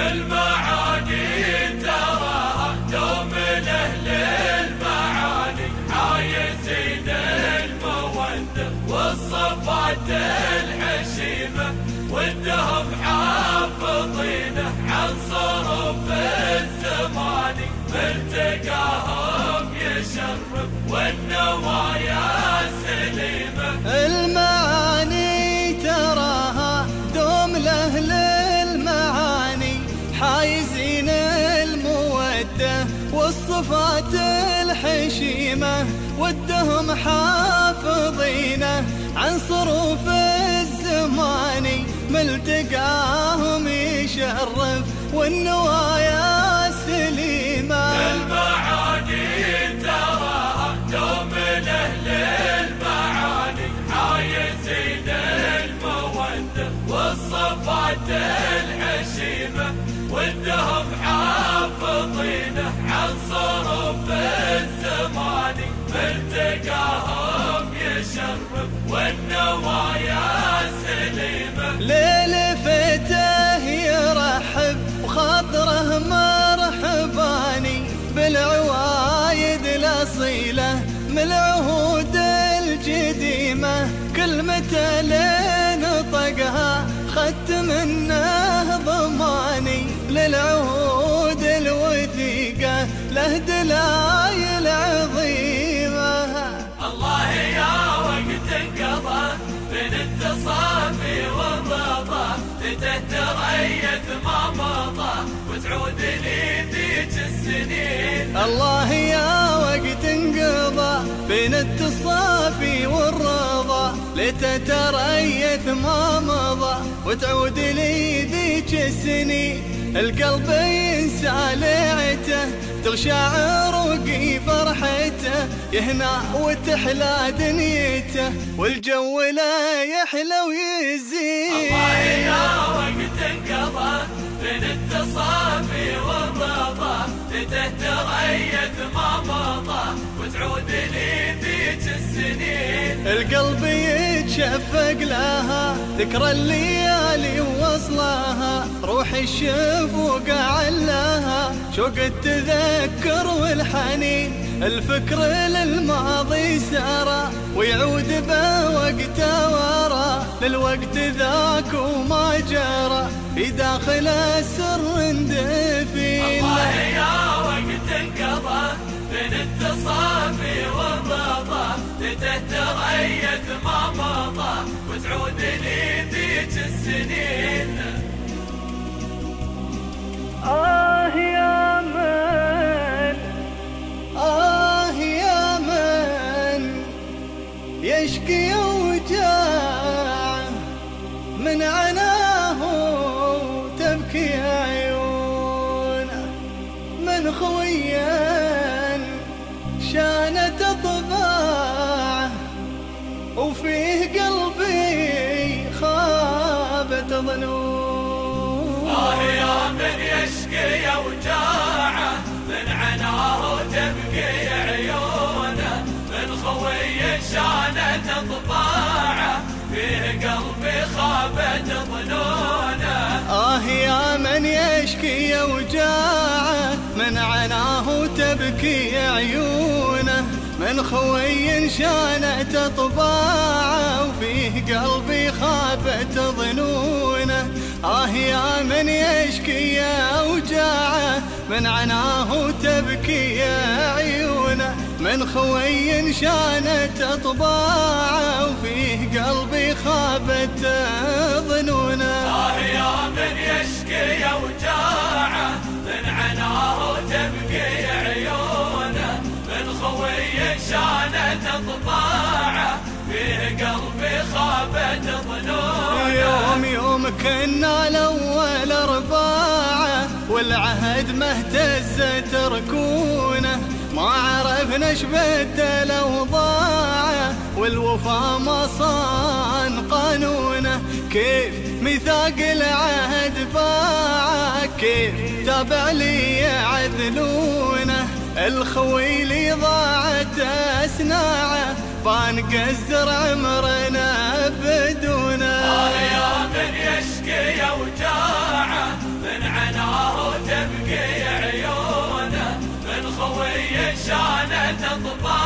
المعاني تراها دوم لأهل المعاني عايزين المودة والصفات الحشيمة ودهم حافظينه عن صرف الزمان ملتقاهم يشرف والنوايا ودهم حافظينه عن صروف الزمان ملتقاهم يشرف والنوايا سليمة. المعاني تراها دوم لأهل المعاني عايزين المودة والصفات الحشيمة ودهم العهود الجديمة كلمة لين طقها خدت منه ضماني للعهود الوثيقة له دلايل عظيمة الله يا وقت انقضى بين التصافي والرضا تتريث ما مضى وتعود لي ذيك السنين. الله لتتريث ما مضى وتعود لي ذيك السنين القلب ينسى لعته تغشى عروقي فرحته. يهنا وتحلى دنيته والجو لا يحلى ويزين الله يا وقت انقضى بين التصافي والرضا تتريث ما مضى وتعود لي ذيك السنين القلب يتشفق لها ذكرى الليالي ووصلها روح الشفوق علاها شوق التذكر والحنين الفكر للماضي سارى ويعود بوقت ورا للوقت ذاك وما جرى في داخل السر دفين. الله السنين آه يا من آه يا من يشكي وجاع من عناه تبكي عيونه من خويا خابت ظنون آه يا من يشكي وجاعة من عناه تبكي عيونه من خوي شانت طباعه فيه قلبي خابت ظنونه. آه يا من يشكي وجاعة من عناه تبكي عيونه من خوي شانت طباعه وفيه قلبي خابت ظنونه. آه يا من يشكي وجاعه من عناه تبكي عيونه من خوي شانت طباعه وفيه قلبي خابت ظنونه. آه يا من يشكي وجاعه يوم يوم كنا الأول ارباعه والعهد ما اهتزت ركونه ما عرفنا إيش بدل اوضاعه والوفا ما صان قانونه كيف ميثاق العهد باعه كيف تابع لي يعذلونه الخوي اللي ضاعت أسناعه. بنقزر عمرنا بدونه the bottom.